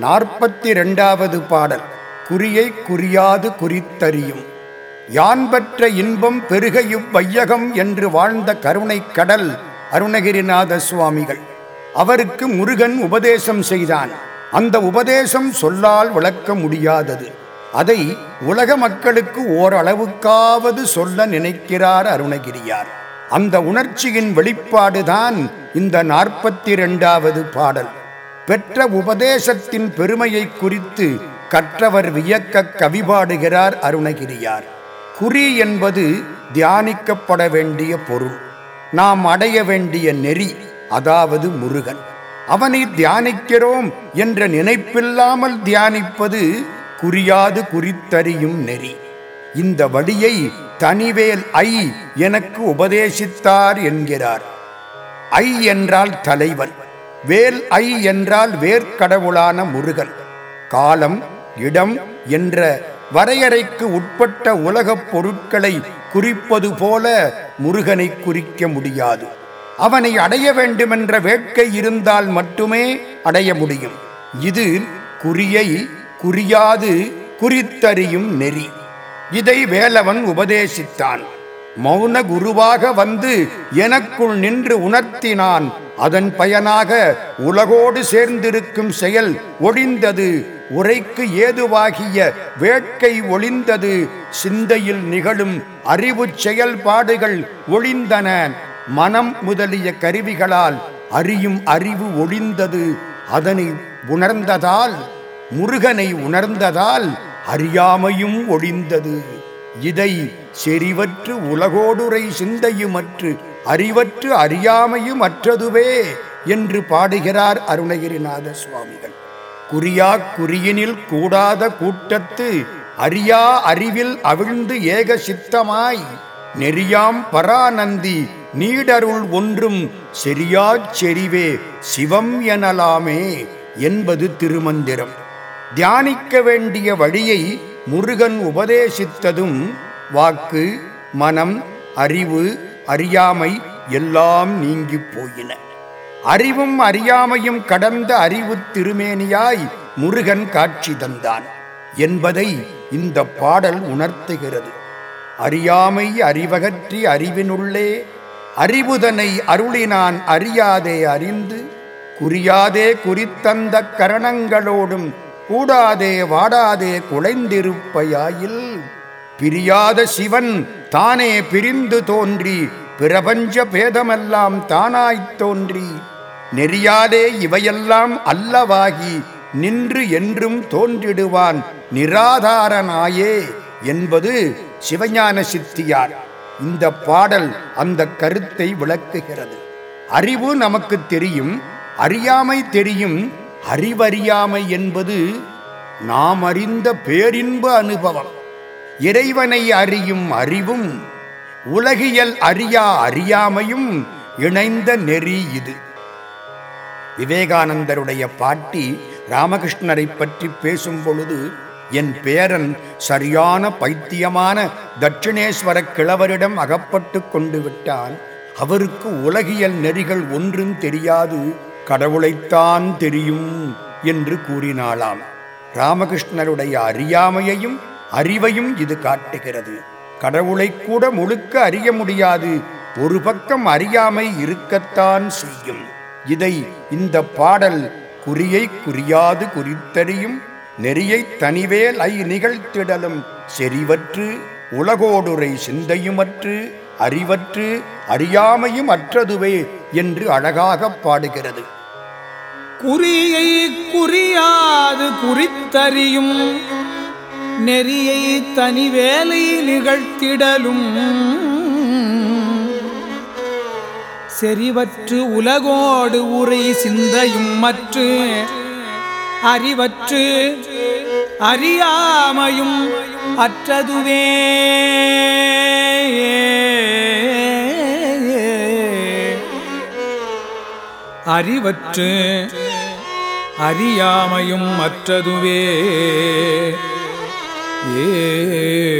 நாற்பத்தி ரெண்டாவது பாடல் குறியை குறியாது குறித்தறியும். யான்பற்ற இன்பம் பெருகையும் வையகம் என்று வாழ்ந்த கருணைக் கடல் அருணகிரிநாத சுவாமிகள். அவருக்கு முருகன் உபதேசம் செய்தான். அந்த உபதேசம் சொல்லால் விளக்க முடியாதது. அதை உலக மக்களுக்கு ஓரளவுக்காவது சொல்ல நினைக்கிறார் அருணகிரியார். அந்த உணர்ச்சியின் வெளிப்பாடுதான் இந்த நாற்பத்தி இரண்டாவது பாடல். பெற்ற உபதேசத்தின் பெருமையை குறித்து கற்றவர் வியக்க கவிபாடுகிறார் அருணகிரியார். குறி என்பது தியானிக்கப்பட வேண்டிய பொருள். நாம் அடைய வேண்டிய நெறி அதாவது முருகன். அவனை தியானிக்கிறோம் என்ற நினைப்பில்லாமல் தியானிப்பது குறியாது குறித்தறியும் நெறி. இந்த வழியை தனிவேல் ஐ எனக்கு உபதேசித்தார் என்கிறார். ஐ என்றால் தலைவன். வேல் ஐ என்றால் வேர்க்கடவுளான முருகன். காலம் இடம் என்ற வரையறைக்கு உட்பட்ட உலகப் பொருட்களை குறிப்பது போல முருகனை குறிக்க முடியாது. அவனை அடைய வேண்டுமென்ற வேட்கை இருந்தால் மட்டுமே அடைய முடியும். இது குறியை குறியாது குறித்தறியும் நெறி. இதை வேலவன் உபதேசித்தான். மௌன குருவாக வந்து எனக்குள் நின்று உணர்த்தினான் அதன் பயனாக உலகோடு சேர்ந்திருக்கும் செயல் ஒழிந்தது. உரைக்கு ஏதுவாகிய வேட்கை ஒளிந்தது சிந்தையில் நிகழும் அறிவு செயல்பாடுகள் ஒளிந்தன மனம் முதலிய கருவிகளால் அறியும் அறிவு ஒளிந்தது அதனை உணர்ந்ததால் முருகனை உணர்ந்ததால் அறியாமையும் ஒளிந்தது இதை செறிவற்று உலகோடுரை சிந்தையுமற்று அறிவற்று அறியாமையும் அற்றதுவே என்று பாடுகிறார் அருணகிரிநாத சுவாமிகள். குறியா குறியினில் கூடாத கூட்டத்து அறியா அறிவில் அவிழ்ந்து ஏக சித்தமாய். நெறியாம் பரானந்தி நீடருள் ஒன்றும் செரியா செறிவே சிவம் எனலாமே என்பது திருமந்திரம். தியானிக்க வேண்டிய வழியை முருகன் உபதேசித்ததும் வாக்கு மனம் அறிவு அறியாமை எல்லாம் நீங்கிப் போயின. அறிவும் அறியாமையும் கடந்த அறிவு திருமேனியாய் முருகன் காட்சி தந்தான் என்பதை இந்த பாடல் உணர்த்துகிறது. அறியாமை அறிவகற்றி அறிவினுள்ளே அறிவுதனை அருளினான் அறியாதே அறிந்து குறியாதே குறித்தந்த கரணங்களோடும் கூடாதே வாடாதே குலைந்திருப்பையாயில் பிரியாத சிவன் தானே பிரிந்து தோன்றி பிரபஞ்ச பேதமெல்லாம் தானாய்த் தோன்றி நெறியாதே இவையெல்லாம் அல்லவாகி நின்று என்றும் தோன்றிடுவான் நிராதாரனாயே என்பது சிவஞான சித்தியார். இந்த பாடல் அந்த கருத்தை விளக்குகிறது. அறிவு நமக்கு தெரியும் அறியாமை தெரியும் அறிவறியாமை என்பது நாம் அறிந்த பேரின்ப அனுபவம். இறைவனை அறியும் அறிவும் உலகியல் அறியா அறியாமையும் இணைந்த நெறி இது. விவேகானந்தருடைய பாட்டி ராமகிருஷ்ணரை பற்றி பேசும் பொழுது என் பேரன் சரியான பைத்தியமான தட்சிணேஸ்வர கிழவரிடம் அகப்பட்டு கொண்டு விட்டால் அவருக்கு உலகியல் நெறிகள் ஒன்றும் தெரியாது கடவுளைத்தான் தெரியும் என்று கூறினாளாம். ராமகிருஷ்ணருடைய அறியாமையையும் அறிவையும் இது காட்டுகிறது. கடவுளை கூட முழுக்க அறிய முடியாது. ஒரு பக்கம் அறியாமை இருக்கத்தான் செய்யும். இதை இந்த பாடல் குறியை குறியாது குறித்தறியும். நெறியை தனிவேல் ஐ நிகழ்த்திடலும் செறிவற்று உலகோடுரை சிந்தையுமற்று அறிவற்று அறியாமையும் அற்றதுவே என்று அழகாக பாடுகிறது. குறியை குறியாது குறித்தறியும். நெறியை தனிவேலை நிகழ்த்திடலும். செறிவற்று உலகோடு உரை சிந்தையும் மற்று அறிவற்று அறியாமையும் அற்றதுவே. அறிவற்று அறியாமையும் மற்றதுவே Yeah.